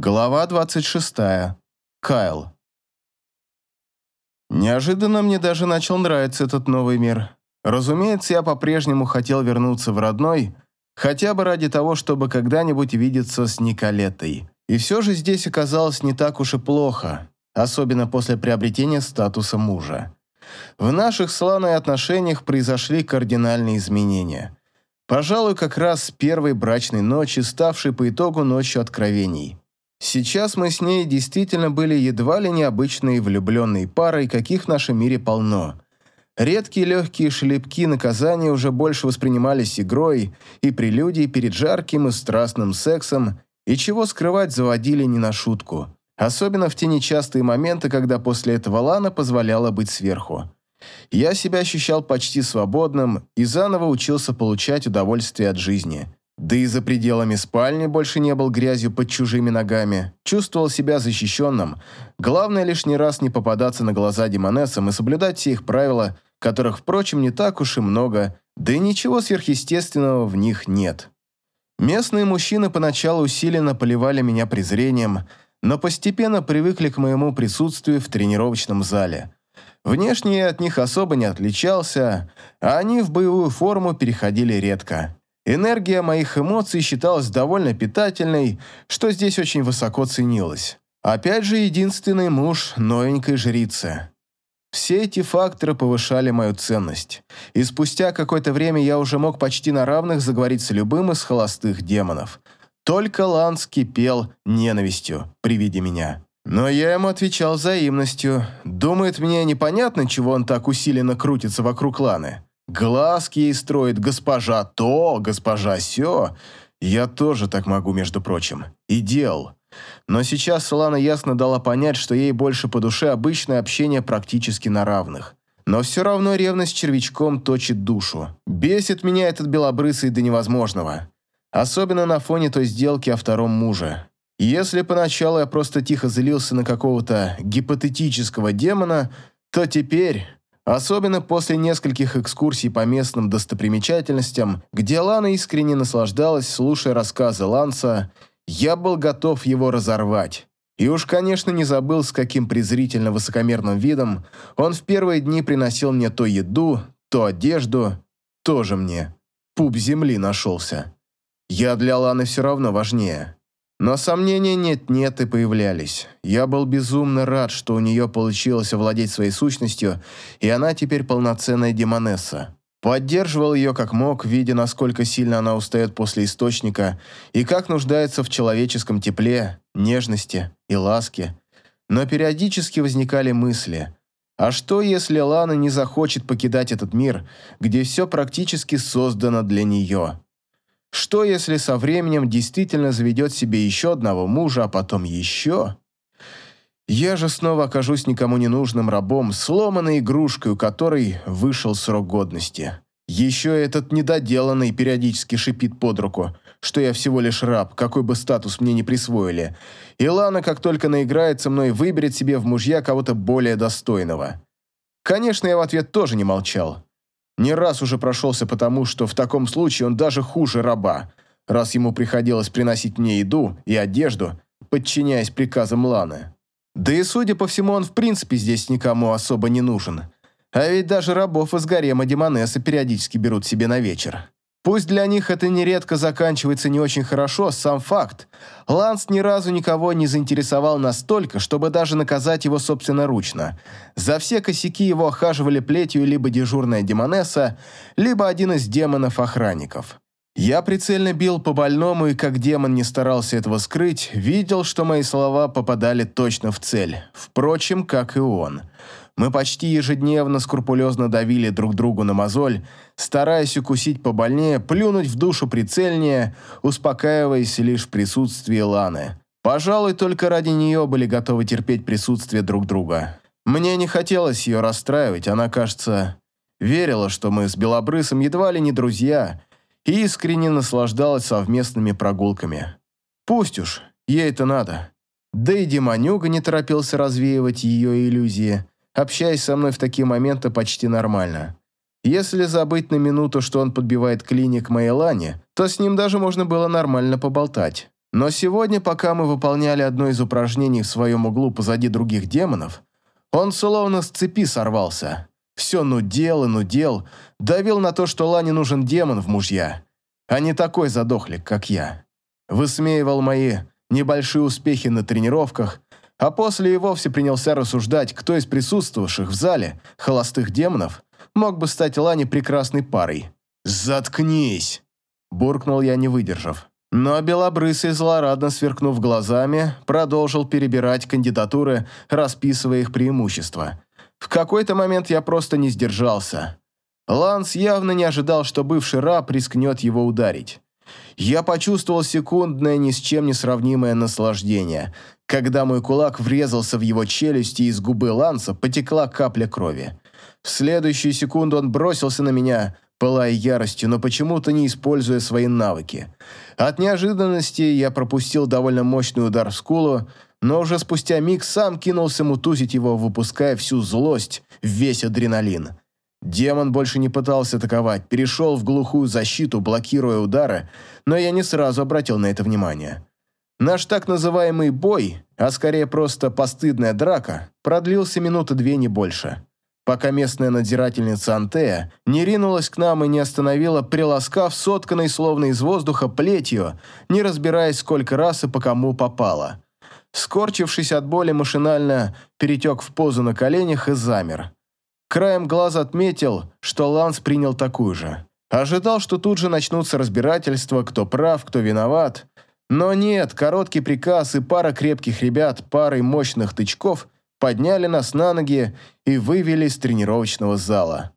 Глава 26. Кайл. Неожиданно мне даже начал нравиться этот новый мир. Разумеется, я по-прежнему хотел вернуться в родной, хотя бы ради того, чтобы когда-нибудь видеться с Николетой. И все же здесь оказалось не так уж и плохо, особенно после приобретения статуса мужа. В наших с отношениях произошли кардинальные изменения. Пожалуй, как раз с первой брачной ночи, ставшей по итогу ночью откровений. Сейчас мы с ней действительно были едва ли необычной влюбленной парой, каких в нашем мире полно. Редкие легкие шлепки наказания уже больше воспринимались игрой и прелюдией перед жарким и страстным сексом, и чего скрывать заводили не на шутку. Особенно в те нечастые моменты, когда после этого Лана позволяла быть сверху. Я себя ощущал почти свободным и заново учился получать удовольствие от жизни – да и за пределами спальни больше не был грязью под чужими ногами. Чувствовал себя защищенным. Главное лишний раз не попадаться на глаза демонессам и соблюдать все их правила, которых, впрочем, не так уж и много, да и ничего сверхъестественного в них нет. Местные мужчины поначалу усиленно поливали меня презрением, но постепенно привыкли к моему присутствию в тренировочном зале. Внешне я от них особо не отличался, а они в боевую форму переходили редко. Энергия моих эмоций считалась довольно питательной, что здесь очень высоко ценилось. Опять же, единственный муж новенькой жрицы. Все эти факторы повышали мою ценность, и спустя какое-то время я уже мог почти на равных заговорить с любым из холостых демонов. Только Ланс кипел ненавистью при виде меня. Но я ему отвечал взаимностью. Думает, мне непонятно, чего он так усиленно крутится вокруг Ланы. Глазки ей строит госпожа то, госпожа сё. Я тоже так могу, между прочим. И дел. Но сейчас Солана ясно дала понять, что ей больше по душе обычное общение практически на равных. Но все равно ревность червячком точит душу. Бесит меня этот белобрысый до невозможного. Особенно на фоне той сделки о втором муже. Если поначалу я просто тихо злился на какого-то гипотетического демона, то теперь Особенно после нескольких экскурсий по местным достопримечательностям, где Лана искренне наслаждалась, слушая рассказы Ланса, я был готов его разорвать. И уж, конечно, не забыл, с каким презрительно высокомерным видом он в первые дни приносил мне то еду, то одежду, тоже мне. Пуп земли нашелся. Я для Ланы все равно важнее. Но сомнения нет-нет и появлялись. Я был безумно рад, что у нее получилось овладеть своей сущностью, и она теперь полноценная демонесса. Поддерживал ее как мог, видя, насколько сильно она устает после источника и как нуждается в человеческом тепле, нежности и ласке. Но периодически возникали мысли. А что, если Лана не захочет покидать этот мир, где все практически создано для нее? Что, если со временем действительно заведет себе еще одного мужа, а потом еще? Я же снова окажусь никому не нужным рабом, сломанной игрушкой, у которой вышел срок годности. Еще этот недоделанный периодически шипит под руку, что я всего лишь раб, какой бы статус мне не присвоили. И Лана, как только наиграется мной, выберет себе в мужья кого-то более достойного. Конечно, я в ответ тоже не молчал. Не раз уже прошелся потому, что в таком случае он даже хуже раба, раз ему приходилось приносить мне еду и одежду, подчиняясь приказам Ланы. Да и, судя по всему, он в принципе здесь никому особо не нужен. А ведь даже рабов из гарема Демонесса периодически берут себе на вечер. Пусть для них это нередко заканчивается не очень хорошо, сам факт. Ланс ни разу никого не заинтересовал настолько, чтобы даже наказать его собственноручно. За все косяки его охаживали плетью либо дежурная демонесса, либо один из демонов-охранников. Я прицельно бил по больному и, как демон не старался этого скрыть, видел, что мои слова попадали точно в цель. Впрочем, как и он. Мы почти ежедневно скрупулезно давили друг другу на мозоль, стараясь укусить побольнее, плюнуть в душу прицельнее, успокаиваясь лишь в присутствии Ланы. Пожалуй, только ради нее были готовы терпеть присутствие друг друга. Мне не хотелось ее расстраивать, она, кажется, верила, что мы с Белобрысом едва ли не друзья, и искренне наслаждалась совместными прогулками. Пусть уж, ей это надо. Да и Демонюга не торопился развеивать ее иллюзии – общаясь со мной в такие моменты почти нормально. Если забыть на минуту, что он подбивает клиник моей Лане, то с ним даже можно было нормально поболтать. Но сегодня, пока мы выполняли одно из упражнений в своем углу позади других демонов, он словно с цепи сорвался. Все нудел и нудел, давил на то, что Лане нужен демон в мужья, а не такой задохлик, как я. Высмеивал мои небольшие успехи на тренировках, а после и вовсе принялся рассуждать, кто из присутствовавших в зале холостых демонов мог бы стать Лане прекрасной парой. «Заткнись!» – буркнул я, не выдержав. Но Белобрысый, злорадно сверкнув глазами, продолжил перебирать кандидатуры, расписывая их преимущества. В какой-то момент я просто не сдержался. Ланс явно не ожидал, что бывший раб рискнет его ударить. Я почувствовал секундное, ни с чем не сравнимое наслаждение, когда мой кулак врезался в его челюсть, и из губы Ланса потекла капля крови. В следующую секунду он бросился на меня, пылая яростью, но почему-то не используя свои навыки. От неожиданности я пропустил довольно мощный удар в скулу, но уже спустя миг сам кинулся мутузить его, выпуская всю злость, весь адреналин. Демон больше не пытался атаковать, перешел в глухую защиту, блокируя удары, но я не сразу обратил на это внимание. Наш так называемый бой, а скорее просто постыдная драка, продлился минуты две не больше пока местная надзирательница Антея не ринулась к нам и не остановила, приласкав сотканной словно из воздуха плетью, не разбираясь, сколько раз и по кому попало. Скорчившись от боли, машинально перетек в позу на коленях и замер. Краем глаза отметил, что Ланс принял такую же. Ожидал, что тут же начнутся разбирательства, кто прав, кто виноват. Но нет, короткий приказ и пара крепких ребят парой мощных тычков – подняли нас на ноги и вывели из тренировочного зала.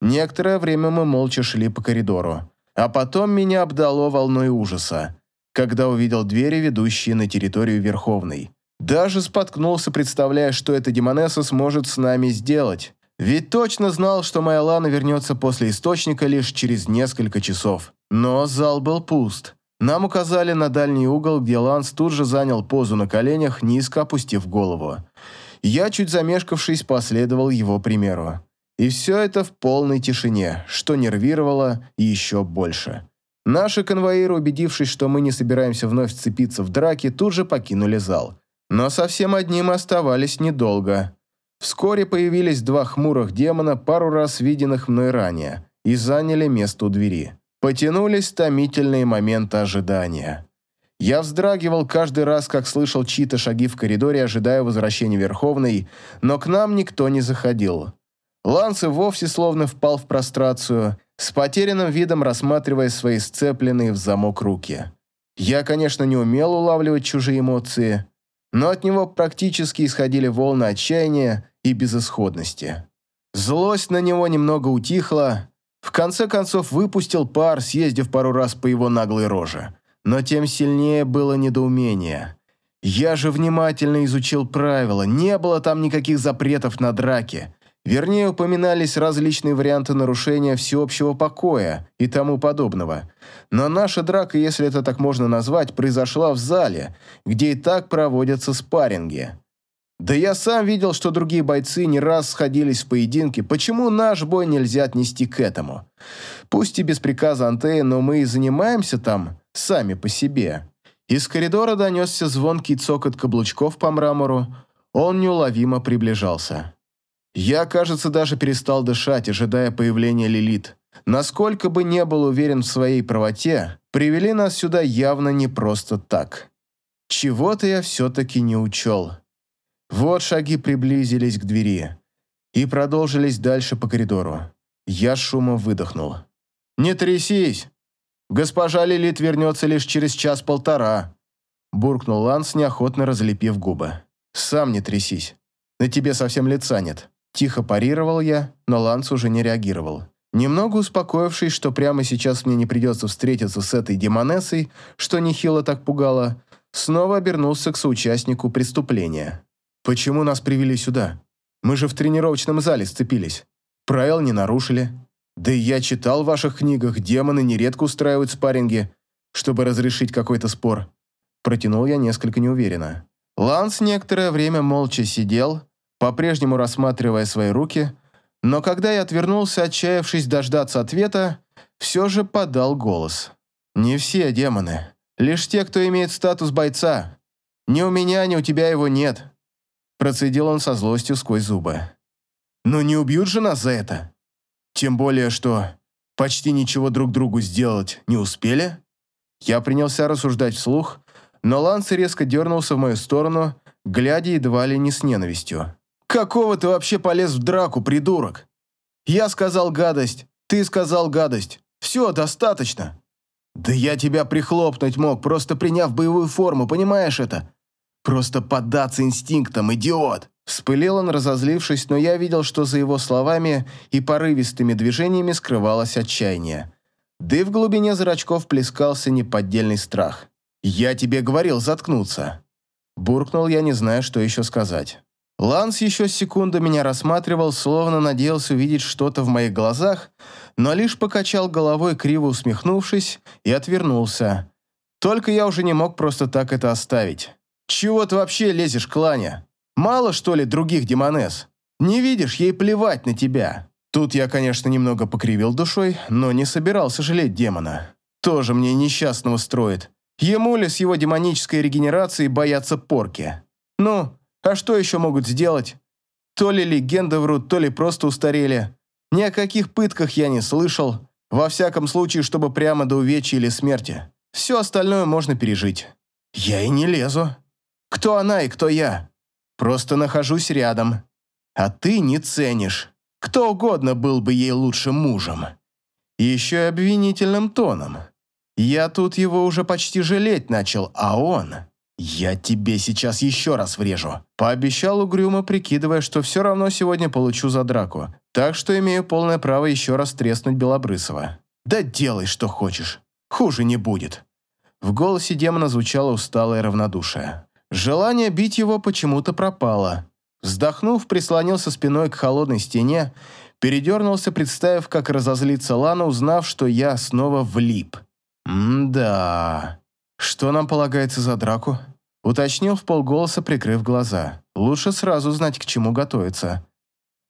Некоторое время мы молча шли по коридору, а потом меня обдало волной ужаса, когда увидел двери, ведущие на территорию Верховной. Даже споткнулся, представляя, что эта Демонесса сможет с нами сделать. Ведь точно знал, что моя Лана вернется после Источника лишь через несколько часов. Но зал был пуст. Нам указали на дальний угол, где Ланс тут же занял позу на коленях, низко опустив голову. Я, чуть замешкавшись, последовал его примеру. И все это в полной тишине, что нервировало еще больше. Наши конвоиры, убедившись, что мы не собираемся вновь сцепиться в драке, тут же покинули зал. Но совсем одним оставались недолго. Вскоре появились два хмурых демона, пару раз виденных мной ранее, и заняли место у двери. Потянулись томительные моменты ожидания. Я вздрагивал каждый раз, как слышал чьи-то шаги в коридоре, ожидая возвращения Верховной, но к нам никто не заходил. Ланс и вовсе словно впал в прострацию, с потерянным видом рассматривая свои сцепленные в замок руки. Я, конечно, не умел улавливать чужие эмоции, но от него практически исходили волны отчаяния и безысходности. Злость на него немного утихла, в конце концов выпустил пар, съездив пару раз по его наглой роже. Но тем сильнее было недоумение. Я же внимательно изучил правила, не было там никаких запретов на драки. Вернее, упоминались различные варианты нарушения всеобщего покоя и тому подобного. Но наша драка, если это так можно назвать, произошла в зале, где и так проводятся спарринги. Да я сам видел, что другие бойцы не раз сходились в поединке, почему наш бой нельзя отнести к этому? Пусть и без приказа Антея, но мы и занимаемся там сами по себе. Из коридора донесся звонкий цокот каблучков по мрамору, он неуловимо приближался. Я, кажется, даже перестал дышать, ожидая появления Лилит. Насколько бы не был уверен в своей правоте, привели нас сюда явно не просто так. Чего-то я все-таки не учел. Вот шаги приблизились к двери и продолжились дальше по коридору. Я шумом выдохнул. «Не трясись! Госпожа Лилит вернется лишь через час-полтора», буркнул Ланс, неохотно разлепив губы. «Сам не трясись. На тебе совсем лица нет». Тихо парировал я, но Ланс уже не реагировал. Немного успокоившись, что прямо сейчас мне не придется встретиться с этой демонессой, что нехило так пугало, снова обернулся к соучастнику преступления. «Почему нас привели сюда? Мы же в тренировочном зале сцепились. Правил не нарушили. Да и я читал в ваших книгах, демоны нередко устраивают спарринги, чтобы разрешить какой-то спор. Протянул я несколько неуверенно. Ланс некоторое время молча сидел, по-прежнему рассматривая свои руки, но когда я отвернулся, отчаявшись дождаться ответа, все же подал голос. «Не все демоны. Лишь те, кто имеет статус бойца. Ни у меня, ни у тебя его нет. Процедил он со злостью сквозь зубы. Но не убьют же нас за это. Тем более, что почти ничего друг другу сделать не успели. Я принялся рассуждать вслух, но Ланс резко дернулся в мою сторону, глядя едва ли не с ненавистью. «Какого ты вообще полез в драку, придурок? Я сказал гадость, ты сказал гадость. Все, достаточно. Да я тебя прихлопнуть мог, просто приняв боевую форму, понимаешь это? Просто поддаться инстинктам, идиот!» Вспылил он, разозлившись, но я видел, что за его словами и порывистыми движениями скрывалось отчаяние. Да и в глубине зрачков плескался неподдельный страх. «Я тебе говорил заткнуться!» Буркнул я, не зная, что еще сказать. Ланс еще секунду меня рассматривал, словно надеялся увидеть что-то в моих глазах, но лишь покачал головой, криво усмехнувшись, и отвернулся. Только я уже не мог просто так это оставить. «Чего ты вообще лезешь к Лане? Мало, что ли, других демонес? Не видишь, ей плевать на тебя». Тут я, конечно, немного покривил душой, но не собирался жалеть демона. Тоже мне несчастного строит. Ему ли с его демонической регенерацией бояться порки? Ну, а что еще могут сделать? То ли легенды врут, то ли просто устарели. Ни о каких пытках я не слышал. Во всяком случае, чтобы прямо до увечья или смерти. Все остальное можно пережить. Я и не лезу. Кто она и кто я? Просто нахожусь рядом. А ты не ценишь. Кто угодно был бы ей лучшим мужем. Еще и обвинительным тоном. Я тут его уже почти жалеть начал, а он... «Я тебе сейчас еще раз врежу», – пообещал угрюмо, прикидывая, что все равно сегодня получу за драку, так что имею полное право еще раз треснуть Белобрысова. «Да делай, что хочешь. Хуже не будет». В голосе демона звучало усталое равнодушие. Желание бить его почему-то пропало. Вздохнув, прислонился спиной к холодной стене, передернулся, представив, как разозлится Лана, узнав, что я снова влип. «М-да...» «Что нам полагается за драку?» Уточнил в полголоса, прикрыв глаза. «Лучше сразу знать, к чему готовиться».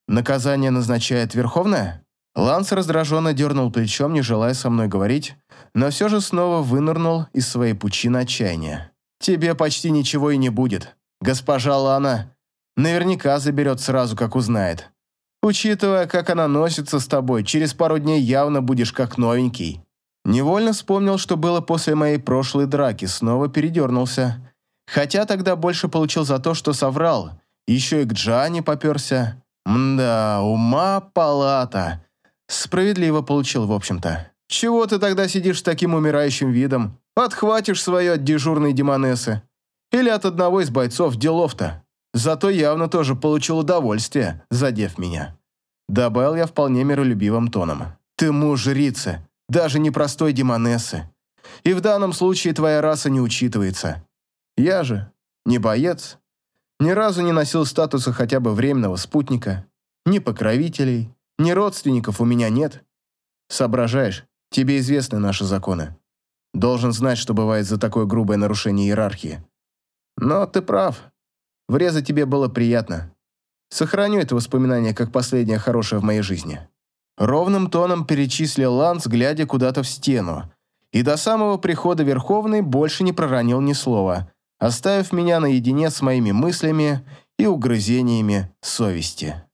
«Наказание назначает Верховная?» Ланс раздраженно дернул плечом, не желая со мной говорить, но все же снова вынырнул из своей пучины отчаяния. «Тебе почти ничего и не будет. Госпожа Лана наверняка заберет сразу, как узнает. Учитывая, как она носится с тобой, через пару дней явно будешь как новенький». Невольно вспомнил, что было после моей прошлой драки, снова передернулся. Хотя тогда больше получил за то, что соврал. Еще и к Джане поперся. Мда, ума палата. Справедливо получил, в общем-то. Чего ты тогда сидишь с таким умирающим видом? Отхватишь свое от дежурной демонессы. Или от одного из бойцов делов-то. Зато явно тоже получил удовольствие, задев меня. Добавил я вполне миролюбивым тоном. Ты муж жрицы, даже непростой демонессы. И в данном случае твоя раса не учитывается. Я же не боец, ни разу не носил статуса хотя бы временного спутника, ни покровителей, ни родственников у меня нет. Соображаешь, тебе известны наши законы. Должен знать, что бывает за такое грубое нарушение иерархии. Но ты прав. Врезать тебе было приятно. Сохраню это воспоминание как последнее хорошее в моей жизни. Ровным тоном перечислил Ланс, глядя куда-то в стену. И до самого прихода Верховный больше не проронил ни слова, оставив меня наедине с моими мыслями и угрызениями совести.